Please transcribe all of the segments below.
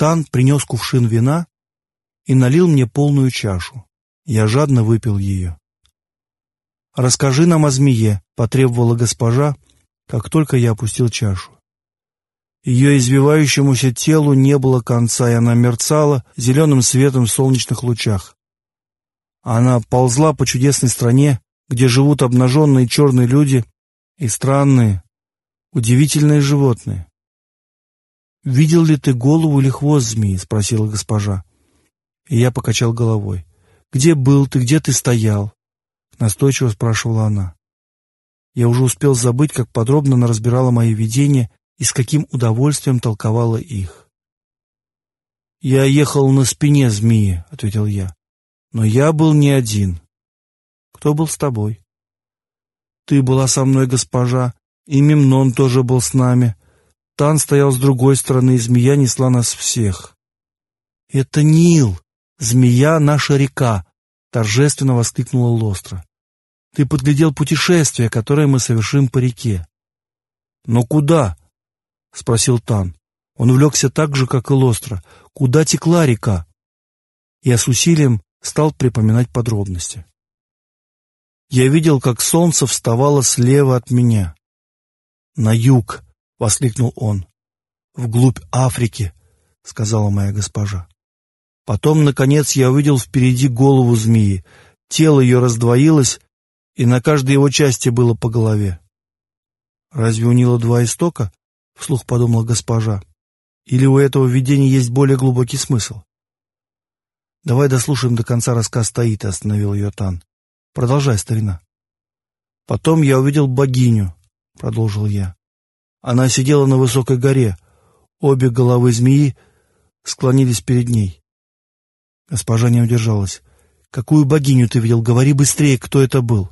Тан принес кувшин вина и налил мне полную чашу. Я жадно выпил ее. «Расскажи нам о змее», — потребовала госпожа, как только я опустил чашу. Ее извивающемуся телу не было конца, и она мерцала зеленым светом в солнечных лучах. Она ползла по чудесной стране, где живут обнаженные черные люди и странные, удивительные животные. «Видел ли ты голову или хвост змеи?» — спросила госпожа. И я покачал головой. «Где был ты, где ты стоял?» — настойчиво спрашивала она. Я уже успел забыть, как подробно она разбирала мои видения и с каким удовольствием толковала их. «Я ехал на спине змеи», — ответил я. «Но я был не один. Кто был с тобой?» «Ты была со мной, госпожа, и Мемнон тоже был с нами. Тан стоял с другой стороны, и змея несла нас всех». «Это Нил, змея — наша река», — торжественно воскликнула Лостра. «Ты подглядел путешествие, которое мы совершим по реке». «Но куда?» — спросил Тан. Он увлекся так же, как и Лостро. Куда текла река? Я с усилием стал припоминать подробности. Я видел, как солнце вставало слева от меня. «На юг!» — воскликнул он. «Вглубь Африки!» — сказала моя госпожа. Потом, наконец, я увидел впереди голову змеи. Тело ее раздвоилось, и на каждой его части было по голове. Разве у Нила два истока? — вслух подумала госпожа. «Или у этого видения есть более глубокий смысл?» «Давай дослушаем до конца рассказ Таита», — остановил ее Тан. «Продолжай, старина». «Потом я увидел богиню», — продолжил я. Она сидела на высокой горе. Обе головы змеи склонились перед ней. Госпожа не удержалась. «Какую богиню ты видел? Говори быстрее, кто это был».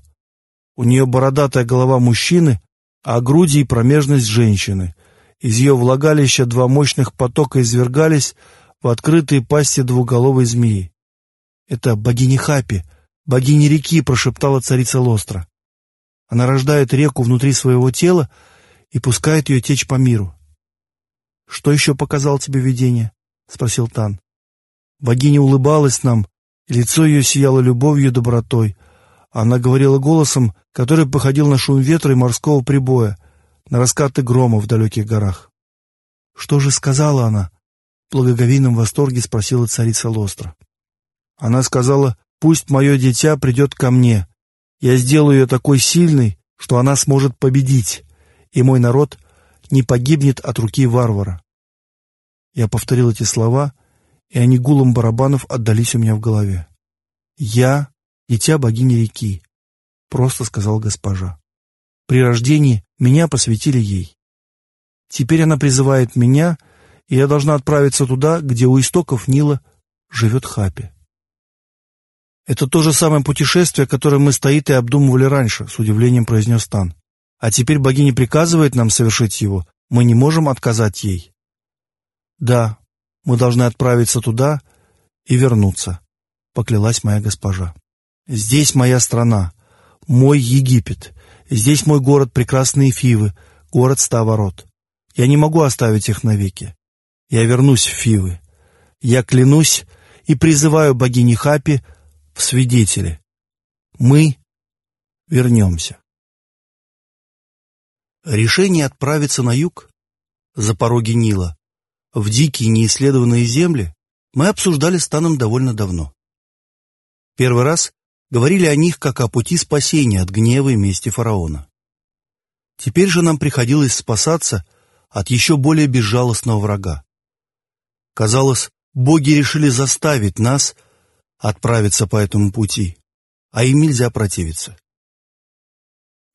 У нее бородатая голова мужчины, а груди и промежность женщины. Из ее влагалища два мощных потока извергались в открытые пасти двуголовой змеи. «Это богиня Хапи, богиня реки», — прошептала царица Лостра. Она рождает реку внутри своего тела и пускает ее течь по миру. «Что еще показал тебе видение?» — спросил Тан. Богиня улыбалась нам, лицо ее сияло любовью и добротой. Она говорила голосом, который походил на шум ветра и морского прибоя — на раскаты грома в далеких горах. «Что же сказала она?» — в благоговейном восторге спросила царица Лостра. Она сказала, «Пусть мое дитя придет ко мне. Я сделаю ее такой сильной, что она сможет победить, и мой народ не погибнет от руки варвара». Я повторил эти слова, и они гулом барабанов отдались у меня в голове. «Я — дитя богини реки», — просто сказал госпожа. При рождении меня посвятили ей. Теперь она призывает меня, и я должна отправиться туда, где у истоков Нила живет Хапи. «Это то же самое путешествие, которое мы стоит и обдумывали раньше», — с удивлением произнес Тан. «А теперь богиня приказывает нам совершить его. Мы не можем отказать ей». «Да, мы должны отправиться туда и вернуться», — поклялась моя госпожа. «Здесь моя страна, мой Египет, Здесь мой город прекрасные Фивы, город ста ворот. Я не могу оставить их навеки. Я вернусь в Фивы. Я клянусь и призываю богини Хапи в свидетели. Мы вернемся. Решение отправиться на юг, за пороги Нила, в дикие неисследованные земли, мы обсуждали с Таном довольно давно. Первый раз говорили о них как о пути спасения от гнева и мести фараона. Теперь же нам приходилось спасаться от еще более безжалостного врага. Казалось, боги решили заставить нас отправиться по этому пути, а им нельзя противиться.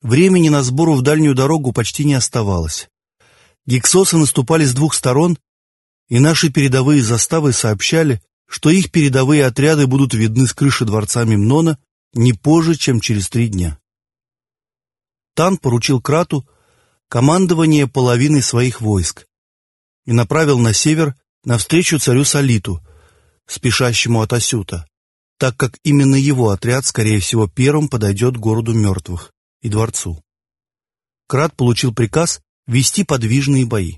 Времени на сбору в дальнюю дорогу почти не оставалось. Гексосы наступали с двух сторон, и наши передовые заставы сообщали, что их передовые отряды будут видны с крыши дворца Мемнона не позже, чем через три дня. Тан поручил Крату командование половиной своих войск и направил на север навстречу царю Салиту, спешащему от Асюта, так как именно его отряд, скорее всего, первым подойдет к городу мертвых и дворцу. Крат получил приказ вести подвижные бои.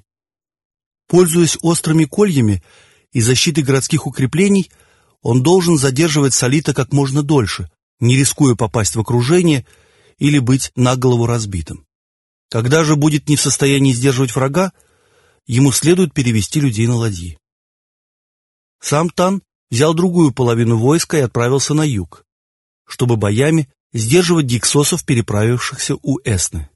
Пользуясь острыми кольями и защиты городских укреплений, он должен задерживать Солита как можно дольше, не рискуя попасть в окружение или быть на голову разбитым. Когда же будет не в состоянии сдерживать врага, ему следует перевести людей на ладьи. Сам Тан взял другую половину войска и отправился на юг, чтобы боями сдерживать гиксосов, переправившихся у Эсны.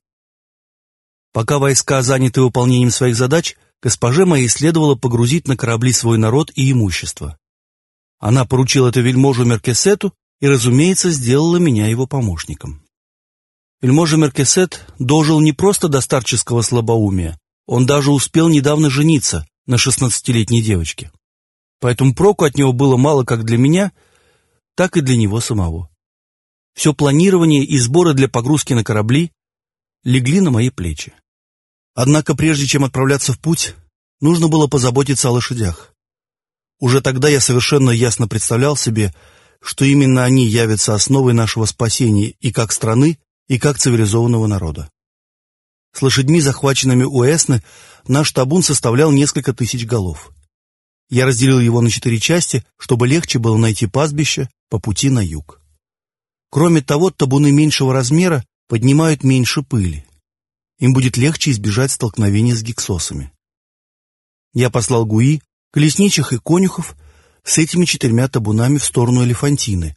Пока войска заняты выполнением своих задач, госпоже моей следовало погрузить на корабли свой народ и имущество. Она поручила это вельможу Меркесету и, разумеется, сделала меня его помощником. Вельможа Меркесет дожил не просто до старческого слабоумия, он даже успел недавно жениться на шестнадцатилетней девочке. Поэтому проку от него было мало как для меня, так и для него самого. Все планирование и сборы для погрузки на корабли легли на мои плечи. Однако прежде чем отправляться в путь, нужно было позаботиться о лошадях. Уже тогда я совершенно ясно представлял себе, что именно они явятся основой нашего спасения и как страны, и как цивилизованного народа. С лошадьми, захваченными у Эсны, наш табун составлял несколько тысяч голов. Я разделил его на четыре части, чтобы легче было найти пастбище по пути на юг. Кроме того, табуны меньшего размера поднимают меньше пыли. Им будет легче избежать столкновения с гексосами. Я послал Гуи, колесничих и конюхов с этими четырьмя табунами в сторону Элефантины,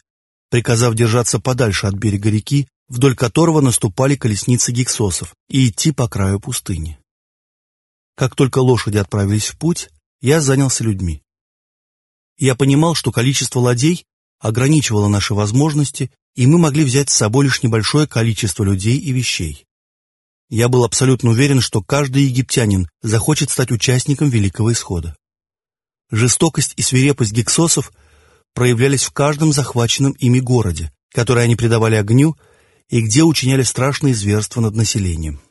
приказав держаться подальше от берега реки, вдоль которого наступали колесницы гексосов, и идти по краю пустыни. Как только лошади отправились в путь, я занялся людьми. Я понимал, что количество ладей ограничивало наши возможности, и мы могли взять с собой лишь небольшое количество людей и вещей. Я был абсолютно уверен, что каждый египтянин захочет стать участником Великого Исхода. Жестокость и свирепость гексосов проявлялись в каждом захваченном ими городе, который они предавали огню и где учиняли страшные зверства над населением.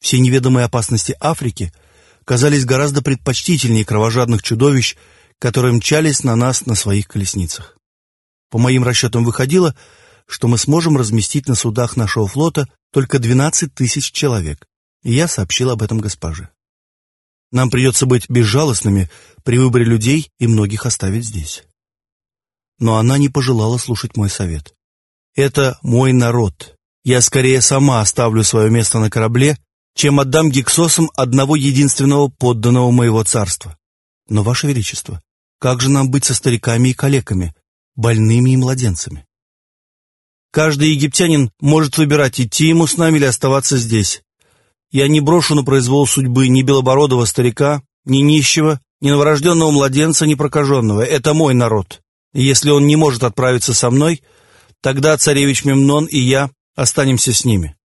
Все неведомые опасности Африки – казались гораздо предпочтительнее кровожадных чудовищ, которые мчались на нас на своих колесницах. По моим расчетам выходило, что мы сможем разместить на судах нашего флота только 12 тысяч человек, и я сообщил об этом госпоже. Нам придется быть безжалостными при выборе людей и многих оставить здесь. Но она не пожелала слушать мой совет. Это мой народ. Я скорее сама оставлю свое место на корабле, чем отдам гексосам одного единственного подданного моего царства. Но, Ваше Величество, как же нам быть со стариками и калеками, больными и младенцами? Каждый египтянин может выбирать, идти ему с нами или оставаться здесь. Я не брошу на произвол судьбы ни белобородого старика, ни нищего, ни новорожденного младенца, ни прокаженного. Это мой народ. И если он не может отправиться со мной, тогда царевич Мемнон и я останемся с ними.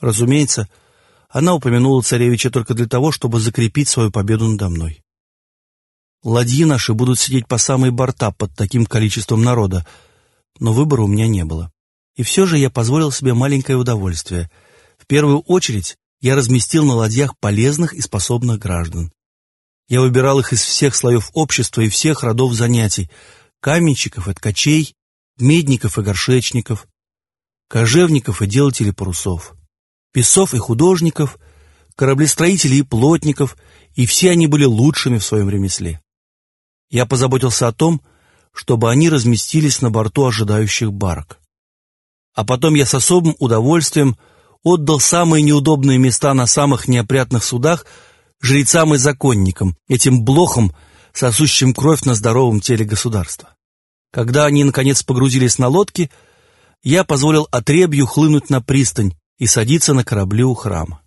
Разумеется, она упомянула царевича только для того, чтобы закрепить свою победу надо мной. Ладьи наши будут сидеть по самые борта под таким количеством народа, но выбора у меня не было. И все же я позволил себе маленькое удовольствие. В первую очередь я разместил на ладьях полезных и способных граждан. Я выбирал их из всех слоев общества и всех родов занятий, каменщиков и ткачей, медников и горшечников, кожевников и делателей парусов писцов и художников, кораблестроителей и плотников, и все они были лучшими в своем ремесле. Я позаботился о том, чтобы они разместились на борту ожидающих барок. А потом я с особым удовольствием отдал самые неудобные места на самых неопрятных судах жрецам и законникам, этим блохам, сосущим кровь на здоровом теле государства. Когда они, наконец, погрузились на лодки, я позволил отребью хлынуть на пристань, и садиться на корабли у храма.